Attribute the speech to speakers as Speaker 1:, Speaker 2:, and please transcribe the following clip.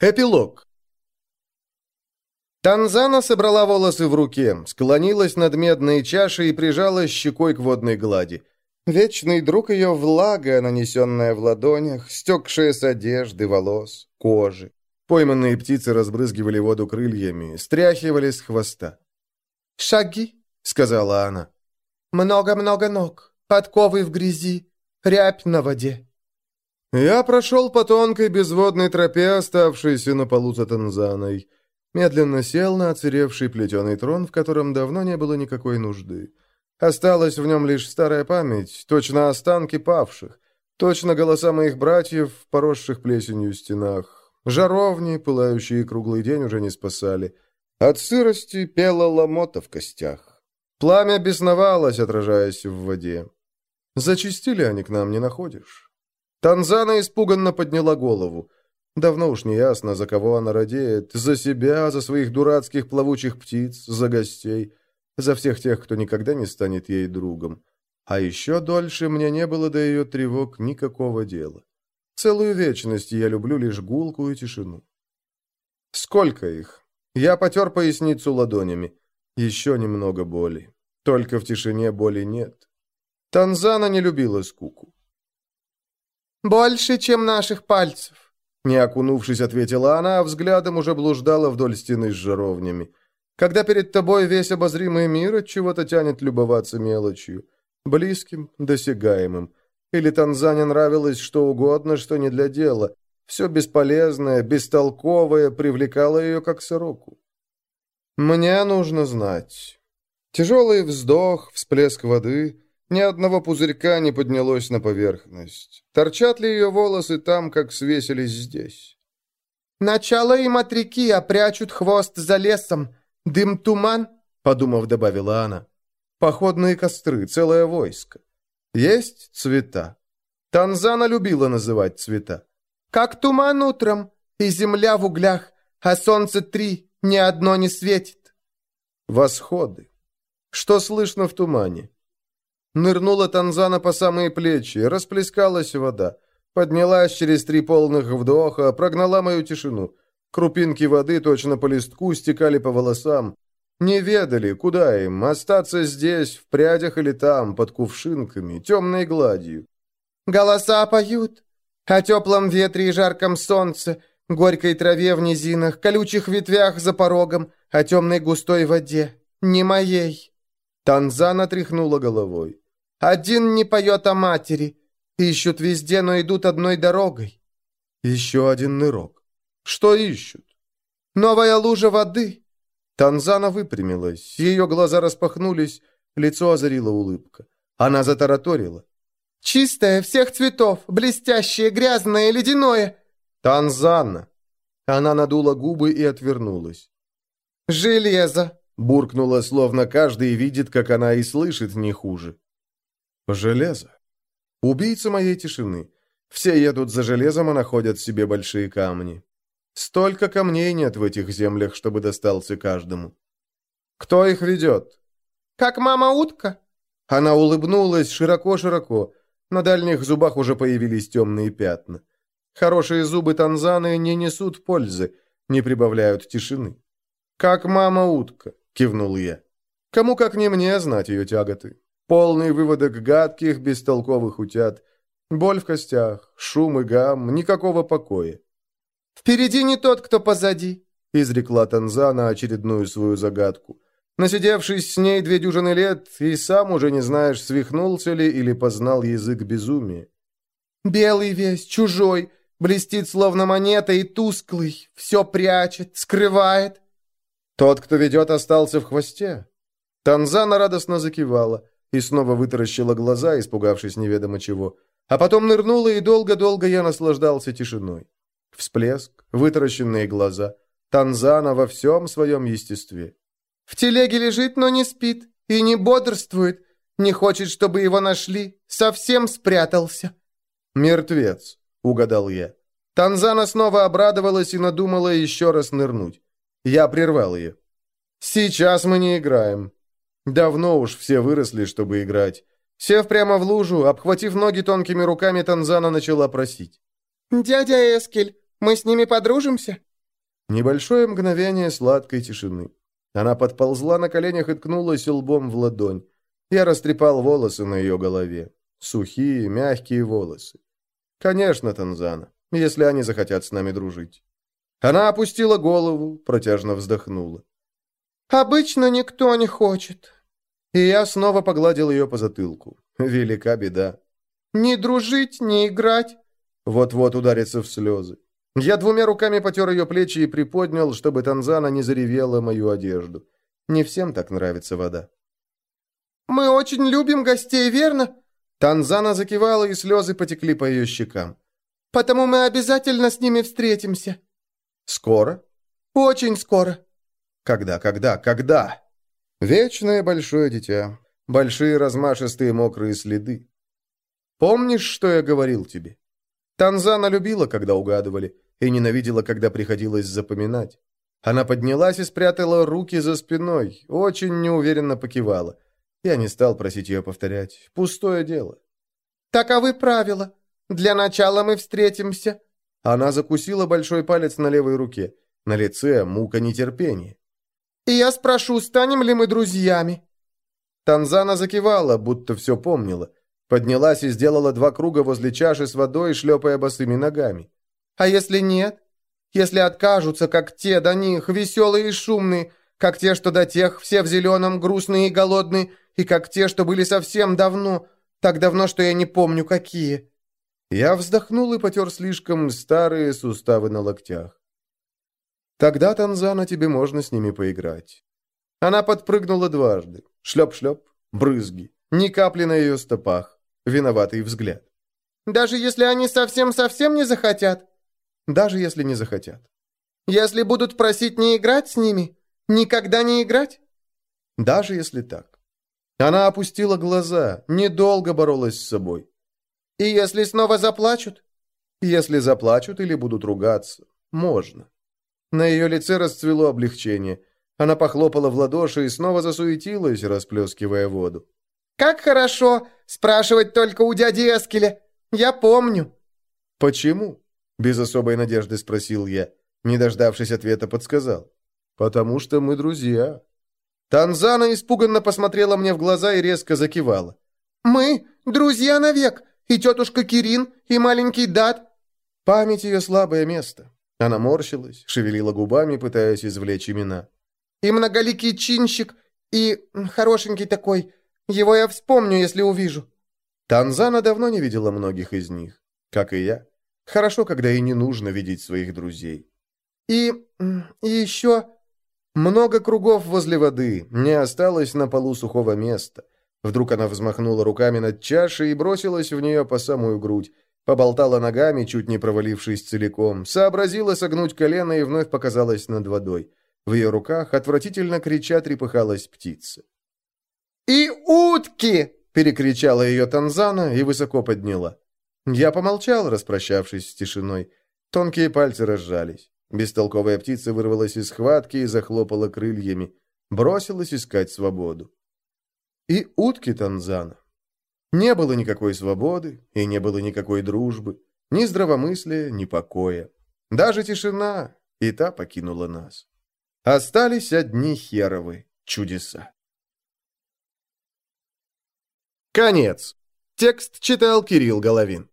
Speaker 1: Эпилог. Танзана собрала волосы в руке, склонилась над медной чашей и прижала щекой к водной глади. Вечный друг ее влага, нанесенная в ладонях, стекшая с одежды, волос, кожи. Пойманные птицы разбрызгивали воду крыльями, стряхивали с хвоста.
Speaker 2: «Шаги», — сказала она.
Speaker 1: «Много-много ног, подковы в грязи, рябь на воде». Я прошел по тонкой безводной тропе, оставшейся на полу за Танзаной. Медленно сел на оцаревший плетеный трон, в котором давно не было никакой нужды. Осталась в нем лишь старая память, точно останки павших, точно голоса моих братьев поросших плесенью стенах. Жаровни, пылающие круглый день, уже не спасали. От сырости пела ломота в костях. Пламя бесновалось, отражаясь в воде. Зачистили они к нам, не находишь? Танзана испуганно подняла голову. Давно уж не ясно, за кого она радеет. За себя, за своих дурацких плавучих птиц, за гостей. За всех тех, кто никогда не станет ей другом. А еще дольше мне не было до ее тревог никакого дела. Целую вечность я люблю лишь гулкую тишину. Сколько их? Я потер поясницу ладонями. Еще немного боли. Только в тишине боли нет. Танзана не любила скуку.
Speaker 2: «Больше, чем наших пальцев», — не окунувшись, ответила она, а взглядом уже блуждала вдоль стены с жаровнями.
Speaker 1: «Когда перед тобой весь обозримый мир от чего-то тянет любоваться мелочью, близким, досягаемым. Или Танзане нравилось что угодно, что не для дела. Все бесполезное, бестолковое привлекало ее как сороку. Мне нужно знать. Тяжелый вздох, всплеск воды — ни одного пузырька не поднялось на поверхность. Торчат ли ее волосы там, как свесились здесь?
Speaker 2: «Начало им от реки, а прячут хвост за лесом. Дым-туман?» — подумав, добавила она.
Speaker 1: «Походные костры, целое войско. Есть цвета. Танзана любила называть цвета.
Speaker 2: Как туман утром, и земля в углях, а солнце три, ни одно не светит».
Speaker 1: Восходы. Что слышно в тумане? Нырнула Танзана по самые плечи, расплескалась вода. Поднялась через три полных вдоха, прогнала мою тишину. Крупинки воды точно по листку стекали по волосам. Не ведали, куда им, остаться здесь, в прядях или там, под кувшинками, темной гладью.
Speaker 2: «Голоса поют о теплом ветре и жарком солнце, горькой траве в низинах, колючих ветвях за порогом, о темной густой воде. Не моей».
Speaker 1: Танзана тряхнула головой.
Speaker 2: Один не поет о матери. Ищут везде, но идут одной дорогой.
Speaker 1: Еще один нырок. Что ищут?
Speaker 2: Новая лужа воды.
Speaker 1: Танзана выпрямилась. Ее глаза распахнулись, лицо озарила улыбка. Она затараторила.
Speaker 2: «Чистое, всех цветов, блестящее, грязное, ледяное!»
Speaker 1: «Танзана!» Она надула губы и отвернулась.
Speaker 2: «Железо!»
Speaker 1: Буркнула, словно каждый видит, как она и слышит не хуже. Железо. Убийца моей тишины. Все едут за железом, а находят себе большие камни. Столько камней нет в этих землях, чтобы достался каждому. Кто их ведет?
Speaker 2: Как мама-утка.
Speaker 1: Она улыбнулась широко-широко. На дальних зубах уже появились темные пятна. Хорошие зубы Танзаны не несут пользы, не прибавляют тишины. «Как мама-утка», — кивнул я. «Кому как не мне знать ее тяготы?» Полный выводок гадких, бестолковых утят. Боль в костях, шум и гам, никакого покоя.
Speaker 2: «Впереди не тот, кто позади», —
Speaker 1: изрекла Танзана очередную свою загадку. Насидевшись с ней две дюжины лет, и сам уже не знаешь, свихнулся ли или познал язык безумия.
Speaker 2: «Белый весь, чужой, блестит словно монета и тусклый, все прячет, скрывает».
Speaker 1: Тот, кто ведет, остался в хвосте. Танзана радостно закивала и снова вытаращила глаза, испугавшись неведомо чего. А потом нырнула, и долго-долго я наслаждался тишиной. Всплеск, вытаращенные глаза. Танзана во всем своем естестве.
Speaker 2: «В телеге лежит, но не спит, и не бодрствует, не хочет, чтобы его нашли, совсем спрятался».
Speaker 1: «Мертвец», — угадал я. Танзана снова обрадовалась и надумала еще раз нырнуть. Я прервал ее. «Сейчас мы не играем. Давно уж все выросли, чтобы играть. Сев прямо в лужу, обхватив ноги тонкими руками, Танзана начала просить.
Speaker 2: «Дядя Эскель, мы с ними подружимся?»
Speaker 1: Небольшое мгновение сладкой тишины. Она подползла на коленях и ткнулась лбом в ладонь. Я растрепал волосы на ее голове. Сухие, мягкие волосы. Конечно, Танзана, если они захотят с нами дружить. Она опустила голову, протяжно вздохнула.
Speaker 2: «Обычно никто не хочет».
Speaker 1: И я снова погладил ее по затылку. Велика беда.
Speaker 2: «Не дружить, не играть».
Speaker 1: Вот-вот ударится в слезы. Я двумя руками потер ее плечи и приподнял, чтобы Танзана не заревела мою одежду. Не всем так нравится вода.
Speaker 2: «Мы очень любим гостей, верно?»
Speaker 1: Танзана закивала, и слезы потекли по ее щекам.
Speaker 2: «Потому мы обязательно с ними встретимся».
Speaker 1: «Скоро?»
Speaker 2: «Очень скоро».
Speaker 1: «Когда, когда, когда?» «Вечное большое дитя. Большие размашистые мокрые следы. Помнишь, что я говорил тебе?» Танзана любила, когда угадывали, и ненавидела, когда приходилось запоминать. Она поднялась и спрятала руки за спиной, очень неуверенно покивала. Я не стал просить ее повторять. Пустое дело.
Speaker 2: «Таковы правила. Для начала мы встретимся».
Speaker 1: Она закусила большой палец на левой руке. На лице мука нетерпения.
Speaker 2: «И я спрошу, станем ли мы друзьями?»
Speaker 1: Танзана закивала, будто все помнила. Поднялась и сделала два круга возле чаши с водой, шлепая босыми ногами.
Speaker 2: «А если нет? Если откажутся, как те до них, веселые и шумные, как те, что до тех, все в зеленом, грустные и голодные, и как те, что были совсем давно, так давно, что я не помню, какие».
Speaker 1: Я вздохнул и потер слишком старые суставы на локтях. «Тогда, Танзана, тебе можно с ними поиграть». Она подпрыгнула дважды. Шлеп-шлеп, брызги. Ни капли на ее стопах виноватый взгляд.
Speaker 2: «Даже если они совсем-совсем не захотят?»
Speaker 1: «Даже если не захотят».
Speaker 2: «Если будут просить не играть с ними? Никогда не играть?»
Speaker 1: «Даже если так». Она опустила глаза, недолго боролась с собой.
Speaker 2: «И если снова заплачут?»
Speaker 1: «Если заплачут или будут ругаться, можно». На ее лице расцвело облегчение. Она похлопала в ладоши и снова засуетилась, расплескивая воду.
Speaker 2: «Как хорошо! Спрашивать только у дяди Эскеля! Я помню!»
Speaker 1: «Почему?» — без особой надежды спросил я. Не дождавшись ответа, подсказал. «Потому что мы друзья». Танзана испуганно посмотрела мне в глаза и резко закивала.
Speaker 2: «Мы друзья навек, и тетушка Кирин, и маленький Дат».
Speaker 1: Память ее слабое место. Она морщилась, шевелила губами, пытаясь извлечь имена.
Speaker 2: «И многоликий чинщик, и хорошенький такой, его я вспомню, если увижу».
Speaker 1: Танзана давно не видела многих из них, как и я. Хорошо, когда и не нужно видеть своих друзей.
Speaker 2: «И... и еще...»
Speaker 1: Много кругов возле воды, не осталось на полу сухого места. Вдруг она взмахнула руками над чашей и бросилась в нее по самую грудь. Поболтала ногами, чуть не провалившись целиком. Сообразила согнуть колено и вновь показалась над водой. В ее руках отвратительно крича трепыхалась птица.
Speaker 2: «И утки!»
Speaker 1: — перекричала ее Танзана и высоко подняла. Я помолчал, распрощавшись с тишиной. Тонкие пальцы разжались. Бестолковая птица вырвалась из схватки и захлопала крыльями. Бросилась искать свободу. И утки Танзана. Не было никакой свободы, и не было никакой дружбы, ни здравомыслия, ни покоя. Даже тишина, и та покинула нас. Остались одни херовы чудеса. Конец. Текст читал Кирилл Головин.